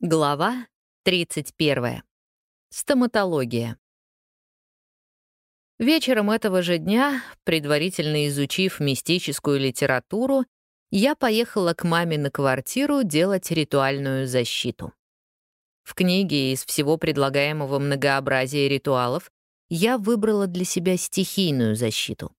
Глава 31. Стоматология. Вечером этого же дня, предварительно изучив мистическую литературу, я поехала к маме на квартиру делать ритуальную защиту. В книге из всего предлагаемого многообразия ритуалов я выбрала для себя стихийную защиту.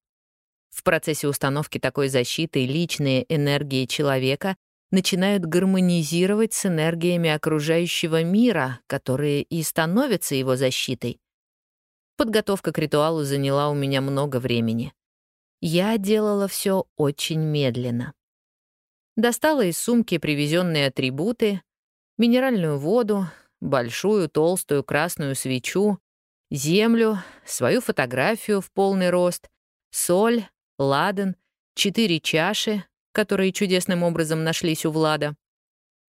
В процессе установки такой защиты личные энергии человека начинают гармонизировать с энергиями окружающего мира, которые и становятся его защитой. Подготовка к ритуалу заняла у меня много времени. Я делала все очень медленно. Достала из сумки привезенные атрибуты, минеральную воду, большую толстую красную свечу, землю, свою фотографию в полный рост, соль, ладан, четыре чаши, которые чудесным образом нашлись у Влада.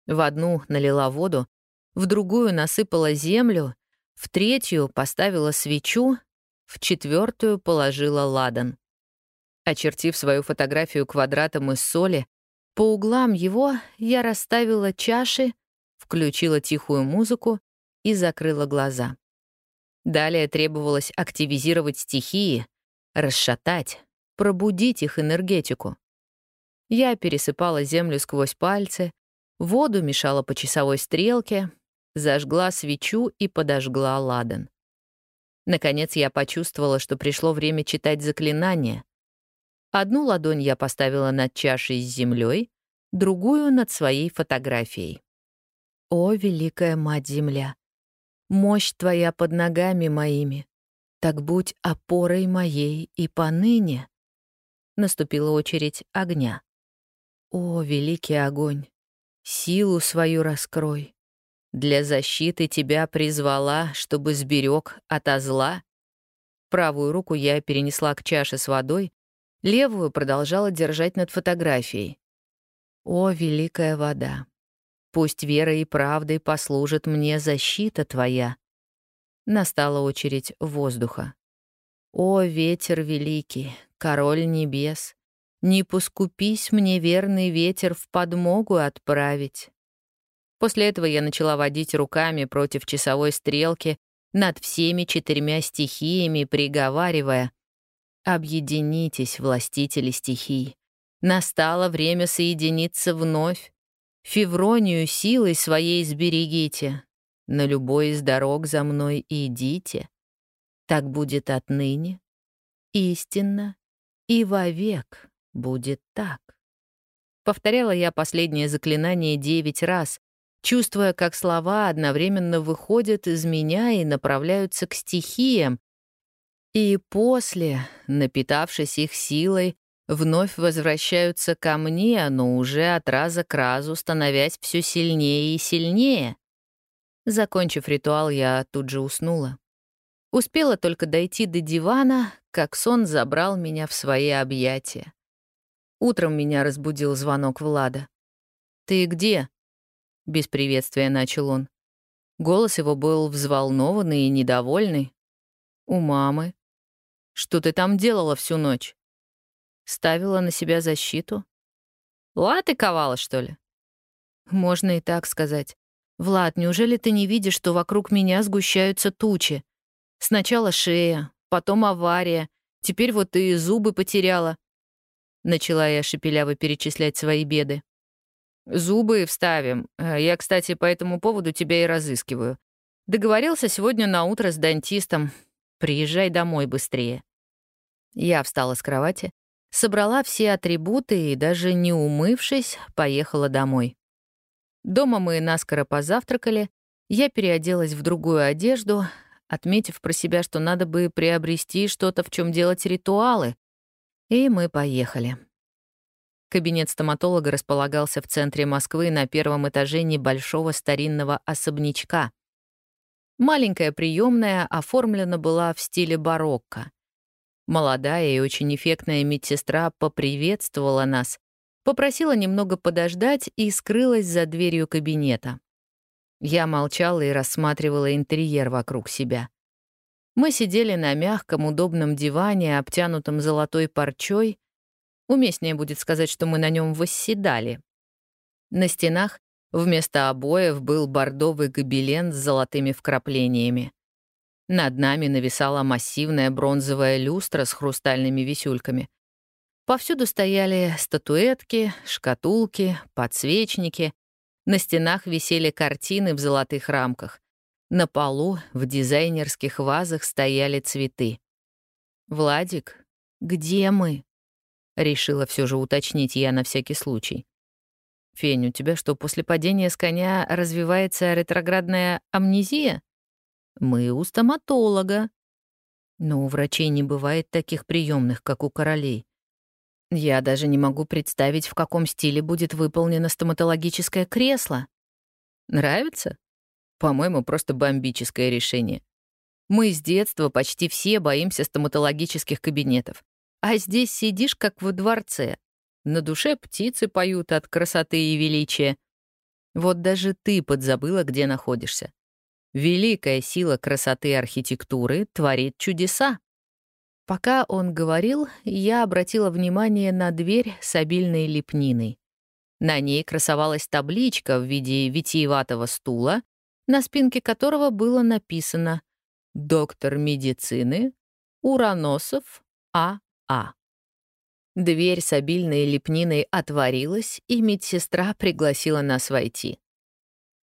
В одну налила воду, в другую насыпала землю, в третью поставила свечу, в четвертую положила ладан. Очертив свою фотографию квадратом из соли, по углам его я расставила чаши, включила тихую музыку и закрыла глаза. Далее требовалось активизировать стихии, расшатать, пробудить их энергетику. Я пересыпала землю сквозь пальцы, воду мешала по часовой стрелке, зажгла свечу и подожгла ладан. Наконец я почувствовала, что пришло время читать заклинание. Одну ладонь я поставила над чашей с землей, другую — над своей фотографией. «О, Великая Мать-Земля! Мощь Твоя под ногами моими, так будь опорой моей и поныне!» Наступила очередь огня. О, великий огонь, силу свою раскрой. Для защиты тебя призвала, чтобы сберег ото зла. Правую руку я перенесла к чаше с водой, левую продолжала держать над фотографией. О, великая вода, пусть верой и правдой послужит мне защита твоя. Настала очередь воздуха. О, ветер великий, король небес, не поскупись мне верный ветер в подмогу отправить. После этого я начала водить руками против часовой стрелки над всеми четырьмя стихиями, приговаривая «Объединитесь, властители стихий. Настало время соединиться вновь. Февронию силой своей сберегите. На любой из дорог за мной идите. Так будет отныне, истинно и вовек будет так. Повторяла я последнее заклинание девять раз, чувствуя, как слова одновременно выходят из меня и направляются к стихиям, и после, напитавшись их силой, вновь возвращаются ко мне, но уже от раза к разу становясь все сильнее и сильнее. Закончив ритуал, я тут же уснула. Успела только дойти до дивана, как сон забрал меня в свои объятия. Утром меня разбудил звонок Влада. «Ты где?» — без приветствия начал он. Голос его был взволнованный и недовольный. «У мамы». «Что ты там делала всю ночь?» «Ставила на себя защиту». «Латы ковала, что ли?» «Можно и так сказать. Влад, неужели ты не видишь, что вокруг меня сгущаются тучи? Сначала шея, потом авария, теперь вот ты зубы потеряла. Начала я шепеляво перечислять свои беды. «Зубы вставим. Э, я, кстати, по этому поводу тебя и разыскиваю. Договорился сегодня на утро с дантистом. Приезжай домой быстрее». Я встала с кровати, собрала все атрибуты и, даже не умывшись, поехала домой. Дома мы наскоро позавтракали, я переоделась в другую одежду, отметив про себя, что надо бы приобрести что-то, в чем делать ритуалы, и мы поехали. Кабинет стоматолога располагался в центре Москвы на первом этаже небольшого старинного особнячка. Маленькая приемная оформлена была в стиле барокко. Молодая и очень эффектная медсестра поприветствовала нас, попросила немного подождать и скрылась за дверью кабинета. Я молчала и рассматривала интерьер вокруг себя. Мы сидели на мягком, удобном диване, обтянутом золотой парчой. Уместнее будет сказать, что мы на нем восседали. На стенах Вместо обоев был бордовый гобелен с золотыми вкраплениями. Над нами нависала массивная бронзовая люстра с хрустальными висюльками. Повсюду стояли статуэтки, шкатулки, подсвечники. На стенах висели картины в золотых рамках. На полу в дизайнерских вазах стояли цветы. «Владик, где мы?» — решила все же уточнить я на всякий случай. «Фень, у тебя что, после падения с коня развивается ретроградная амнезия?» «Мы у стоматолога». «Но у врачей не бывает таких приемных, как у королей. Я даже не могу представить, в каком стиле будет выполнено стоматологическое кресло. Нравится? По-моему, просто бомбическое решение. Мы с детства почти все боимся стоматологических кабинетов. А здесь сидишь как во дворце. На душе птицы поют от красоты и величия. Вот даже ты подзабыла, где находишься. Великая сила красоты архитектуры творит чудеса. Пока он говорил, я обратила внимание на дверь с обильной лепниной. На ней красовалась табличка в виде витиеватого стула на спинке которого было написано «Доктор медицины Ураносов А.А». А». Дверь с обильной лепниной отворилась, и медсестра пригласила нас войти.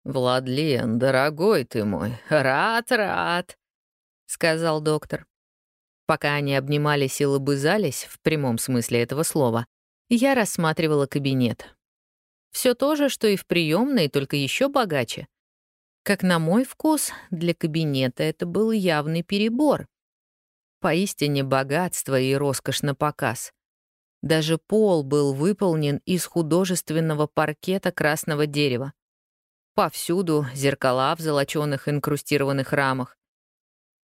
«Владлен, дорогой ты мой, рад-рад», — сказал доктор. Пока они обнимались и лобызались, в прямом смысле этого слова, я рассматривала кабинет. Все то же, что и в приемной, только еще богаче. Как на мой вкус, для кабинета это был явный перебор. Поистине богатство и роскошь на показ. Даже пол был выполнен из художественного паркета красного дерева. Повсюду зеркала в золочёных инкрустированных рамах.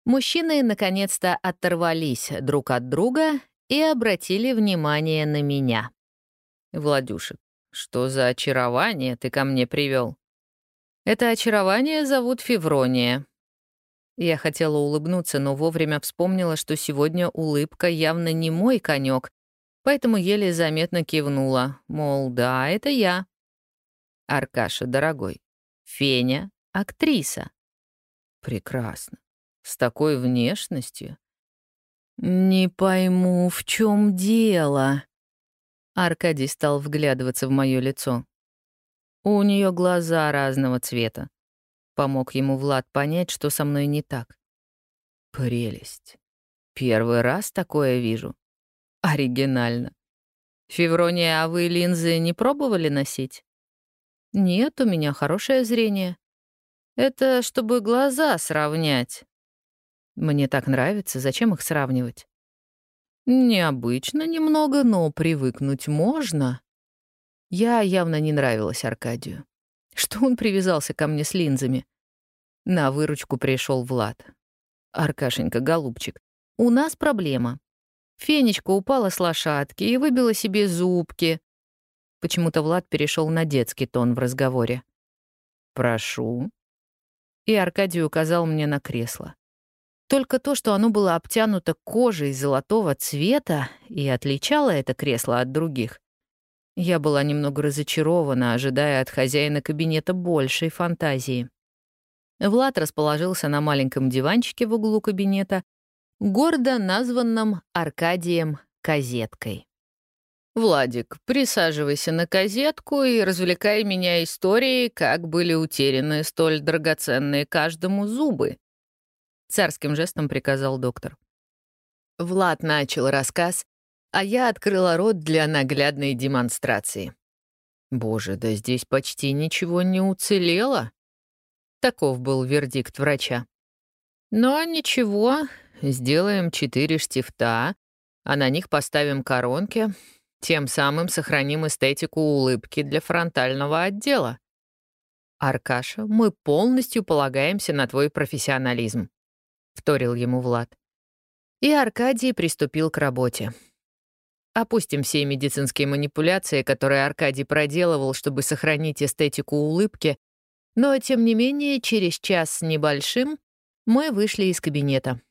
Мужчины наконец-то оторвались друг от друга и обратили внимание на меня. «Владюшек, что за очарование ты ко мне привел? Это очарование зовут Феврония. Я хотела улыбнуться, но вовремя вспомнила, что сегодня улыбка явно не мой конек, поэтому еле заметно кивнула, мол, да, это я. Аркаша, дорогой, Феня — актриса. Прекрасно. С такой внешностью. Не пойму, в чем дело. Аркадий стал вглядываться в мое лицо. У нее глаза разного цвета. Помог ему Влад понять, что со мной не так. Прелесть. Первый раз такое вижу. Оригинально. Феврония, а вы линзы не пробовали носить? Нет, у меня хорошее зрение. Это чтобы глаза сравнять. Мне так нравится, зачем их сравнивать? Необычно немного, но привыкнуть можно. Я явно не нравилась Аркадию. Что он привязался ко мне с линзами? На выручку пришел Влад. «Аркашенька, голубчик, у нас проблема. Фенечка упала с лошадки и выбила себе зубки». Почему-то Влад перешел на детский тон в разговоре. «Прошу». И Аркадий указал мне на кресло. Только то, что оно было обтянуто кожей золотого цвета и отличало это кресло от других, я была немного разочарована, ожидая от хозяина кабинета большей фантазии. Влад расположился на маленьком диванчике в углу кабинета, гордо названном Аркадием Казеткой. «Владик, присаживайся на казетку и развлекай меня историей, как были утеряны столь драгоценные каждому зубы», — царским жестом приказал доктор. Влад начал рассказ, а я открыла рот для наглядной демонстрации. Боже, да здесь почти ничего не уцелело. Таков был вердикт врача. Но ничего, сделаем четыре штифта, а на них поставим коронки, тем самым сохраним эстетику улыбки для фронтального отдела. «Аркаша, мы полностью полагаемся на твой профессионализм», — вторил ему Влад. И Аркадий приступил к работе. Опустим все медицинские манипуляции, которые Аркадий проделывал, чтобы сохранить эстетику улыбки, но, тем не менее, через час с небольшим мы вышли из кабинета.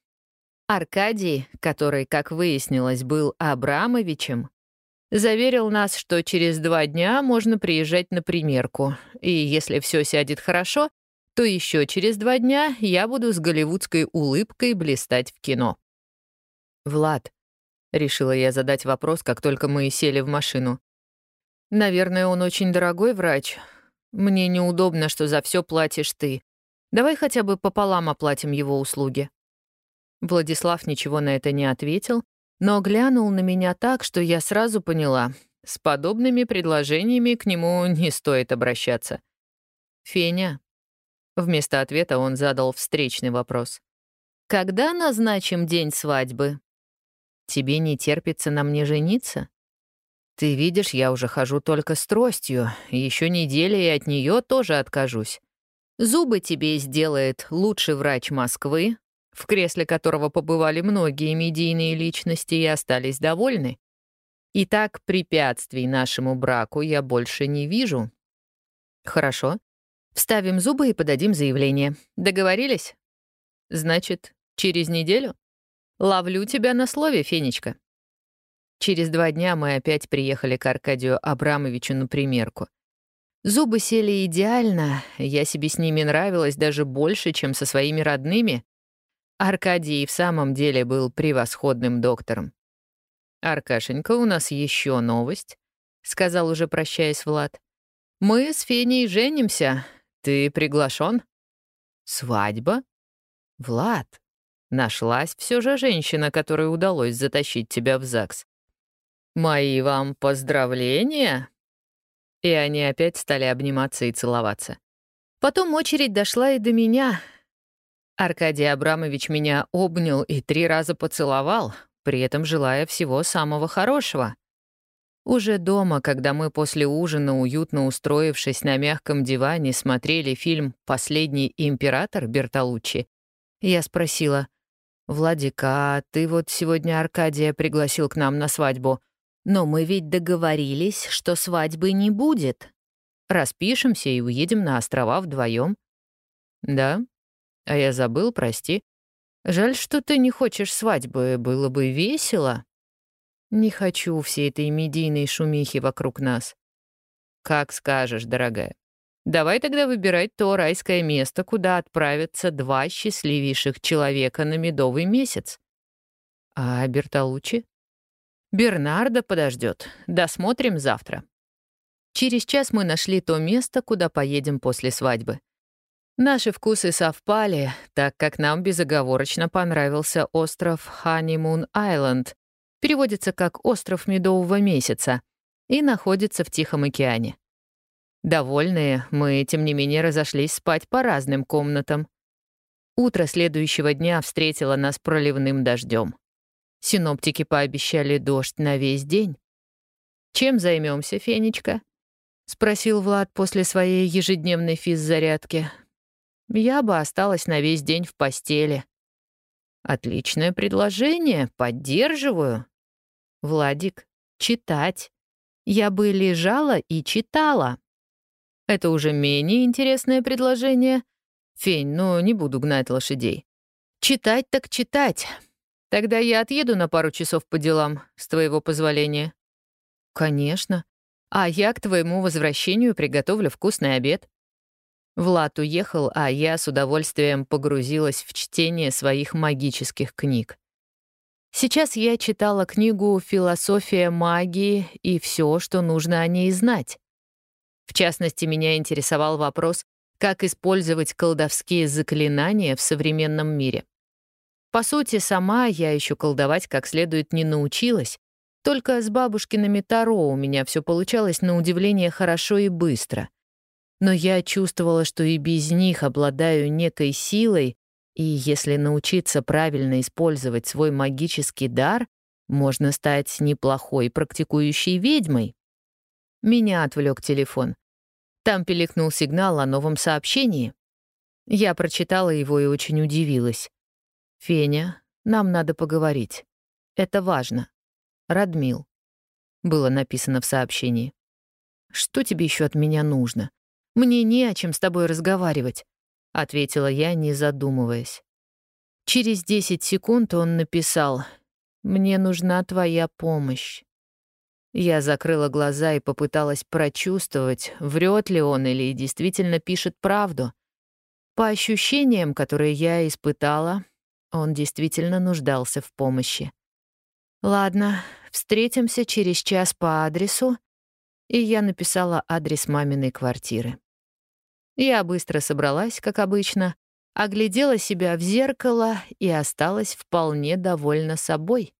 Аркадий, который, как выяснилось, был Абрамовичем, Заверил нас, что через два дня можно приезжать на примерку, и если все сядет хорошо, то еще через два дня я буду с голливудской улыбкой блистать в кино. «Влад», — решила я задать вопрос, как только мы сели в машину. «Наверное, он очень дорогой врач. Мне неудобно, что за все платишь ты. Давай хотя бы пополам оплатим его услуги». Владислав ничего на это не ответил, но глянул на меня так, что я сразу поняла, с подобными предложениями к нему не стоит обращаться. «Феня, Вместо ответа он задал встречный вопрос. «Когда назначим день свадьбы?» «Тебе не терпится на мне жениться?» «Ты видишь, я уже хожу только с тростью. Еще неделя, и от нее тоже откажусь. Зубы тебе сделает лучший врач Москвы, в кресле которого побывали многие медийные личности и остались довольны. И так препятствий нашему браку я больше не вижу. Хорошо. Вставим зубы и подадим заявление. Договорились? Значит, через неделю? Ловлю тебя на слове, Фенечка. Через два дня мы опять приехали к Аркадию Абрамовичу на примерку. Зубы сели идеально, я себе с ними нравилась даже больше, чем со своими родными. Аркадий в самом деле был превосходным доктором. «Аркашенька, у нас еще новость», — сказал уже прощаясь Влад. «Мы с Феней женимся, ты приглашен? Свадьба? Влад, нашлась все же женщина, которой удалось затащить тебя в ЗАГС. Мои вам поздравления. И они опять стали обниматься и целоваться. Потом очередь дошла и до меня. Аркадий Абрамович меня обнял и три раза поцеловал, при этом желая всего самого хорошего. Уже дома, когда мы после ужина, уютно устроившись на мягком диване, смотрели фильм «Последний император» Бертолуччи, я спросила, «Владика, ты вот сегодня Аркадия пригласил к нам на свадьбу, но мы ведь договорились, что свадьбы не будет. Распишемся и уедем на острова вдвоем. «Да? А я забыл, прости. Жаль, что ты не хочешь свадьбы, было бы весело». Не хочу всей этой медийной шумихи вокруг нас. Как скажешь, дорогая. Давай тогда выбирать то райское место, куда отправятся два счастливейших человека на медовый месяц. А Бертолуччи? Бернардо подождет. Досмотрим завтра. Через час мы нашли то место, куда поедем после свадьбы. Наши вкусы совпали, так как нам безоговорочно понравился остров Ханимун-Айленд, переводится как «остров медового месяца» и находится в Тихом океане. Довольные, мы, тем не менее, разошлись спать по разным комнатам. Утро следующего дня встретило нас проливным дождем. Синоптики пообещали дождь на весь день. «Чем займемся, Фенечка?» — спросил Влад после своей ежедневной физзарядки. «Я бы осталась на весь день в постели», Отличное предложение, поддерживаю. Владик, читать. Я бы лежала и читала. Это уже менее интересное предложение. Фень, ну не буду гнать лошадей. Читать так читать. Тогда я отъеду на пару часов по делам, с твоего позволения. Конечно. А я к твоему возвращению приготовлю вкусный обед. Влад уехал, а я с удовольствием погрузилась в чтение своих магических книг. Сейчас я читала книгу «Философия магии» и все, что нужно о ней знать. В частности, меня интересовал вопрос, как использовать колдовские заклинания в современном мире. По сути, сама я еще колдовать как следует не научилась, только с бабушкиными Таро у меня все получалось на удивление хорошо и быстро — но я чувствовала, что и без них обладаю некой силой, и если научиться правильно использовать свой магический дар, можно стать неплохой практикующей ведьмой. Меня отвлек телефон. Там пиликнул сигнал о новом сообщении. Я прочитала его и очень удивилась. «Феня, нам надо поговорить. Это важно. Радмил», — было написано в сообщении. «Что тебе еще от меня нужно?» Мне не о чем с тобой разговаривать», — ответила я, не задумываясь. Через 10 секунд он написал «Мне нужна твоя помощь». Я закрыла глаза и попыталась прочувствовать, врет ли он или действительно пишет правду. По ощущениям, которые я испытала, он действительно нуждался в помощи. «Ладно, встретимся через час по адресу», и я написала адрес маминой квартиры. Я быстро собралась, как обычно, оглядела себя в зеркало и осталась вполне довольна собой.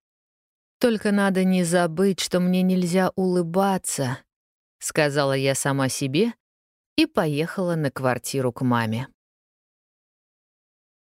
«Только надо не забыть, что мне нельзя улыбаться», — сказала я сама себе и поехала на квартиру к маме.